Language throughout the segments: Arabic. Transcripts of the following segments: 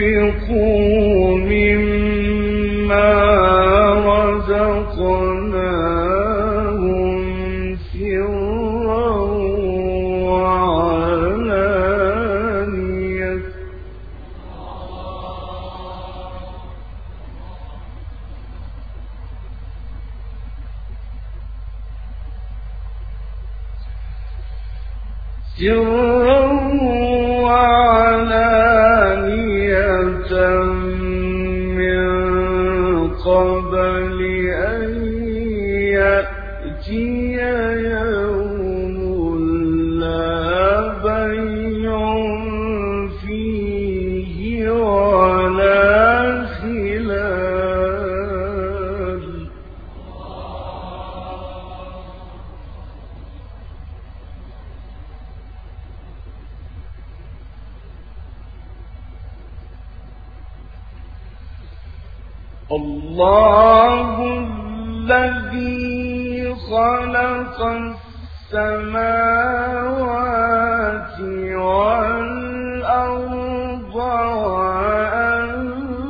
وينفقوا مما رزقناهم سرا وعلانية سرا الله الذي خلق السماوات والأرض وأنزل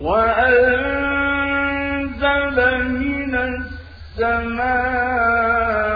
وأنزل السماء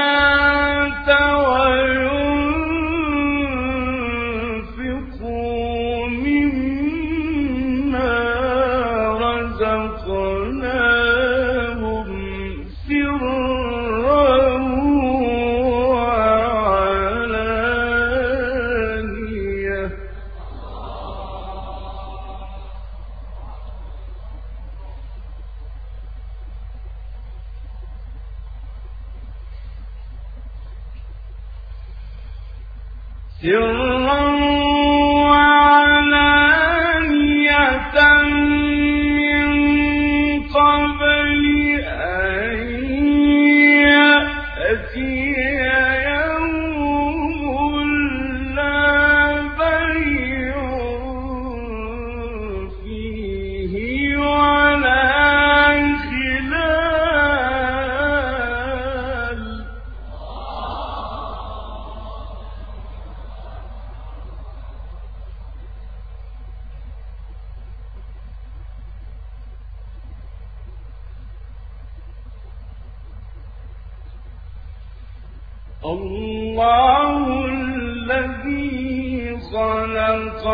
الله الذي خلق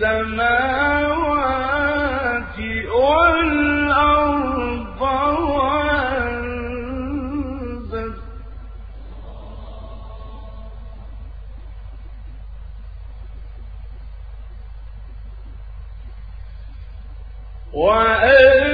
السماوات والأرض وأنزل وأنزل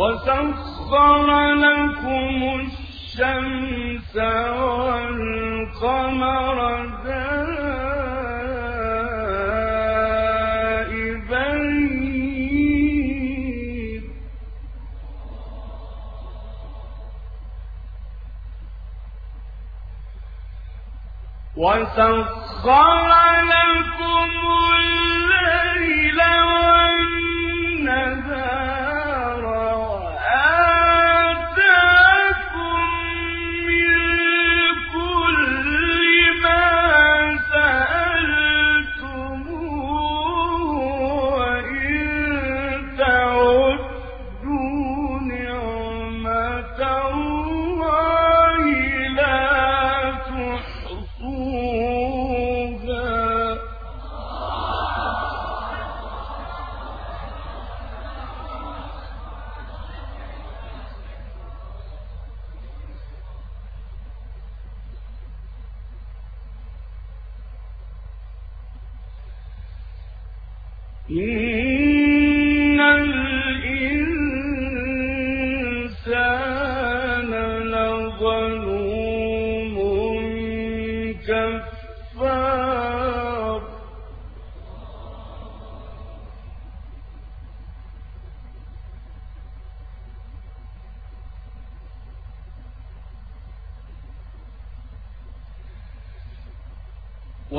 وسخر لكم الشمس والقمر دائبين. وسخر لكم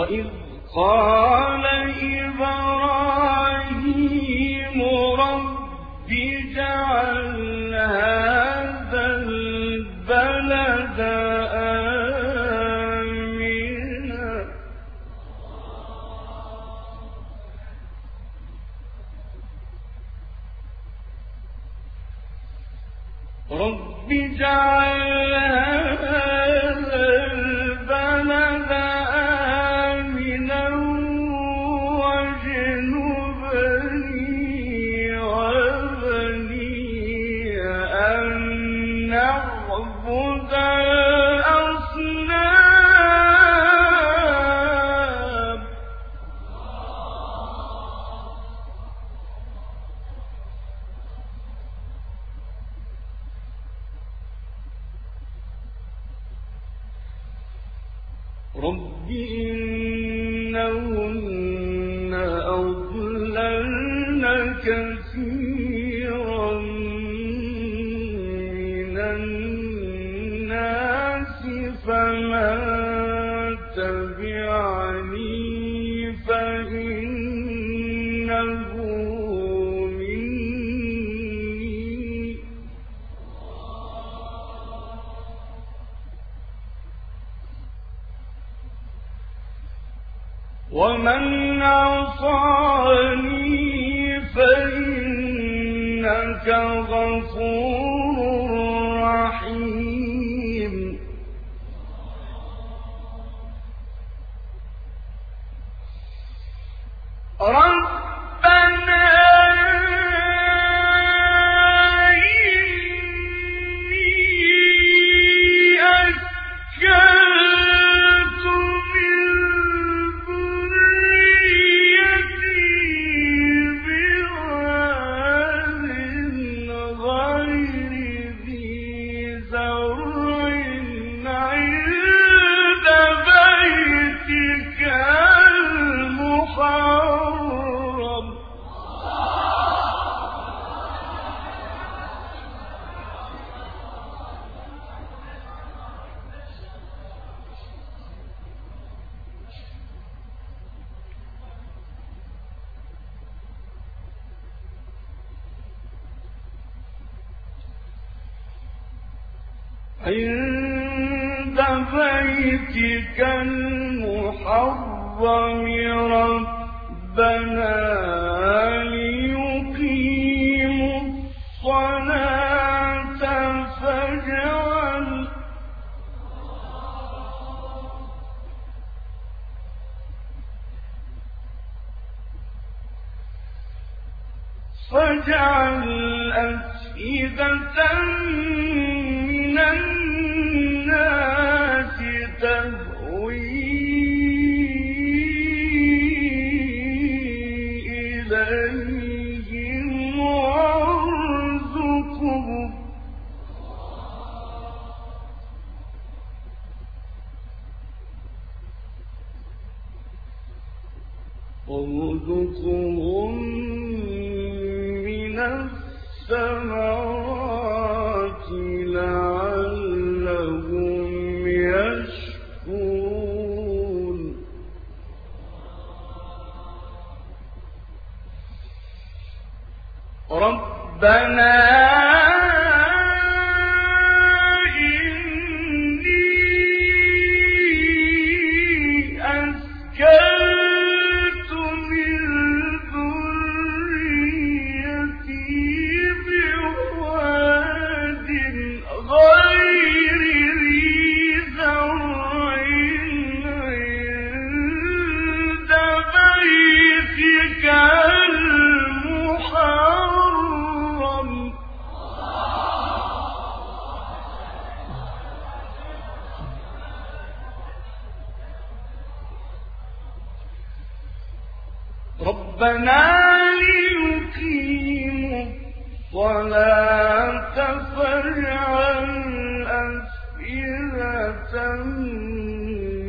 وإذ قال إبراهيم رب إنهن ومن عصاني فإنك غفور رحيم. رب عند بيتك المحرم ربنا ليقيموا الصلاة فاجعل فاجعل أفئدة وارزقهم من الثمرات لعلهم يشكرون. ربنا ربنا ليقيموا الصلاة فاجعل أفئدة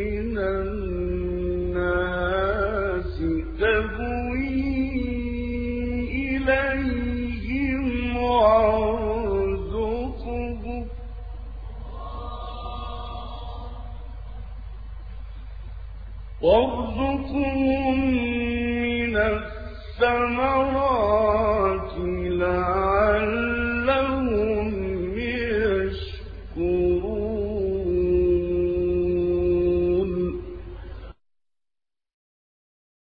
من الناس تهوي إليهم وارزقهم. وارزقهم الثمرات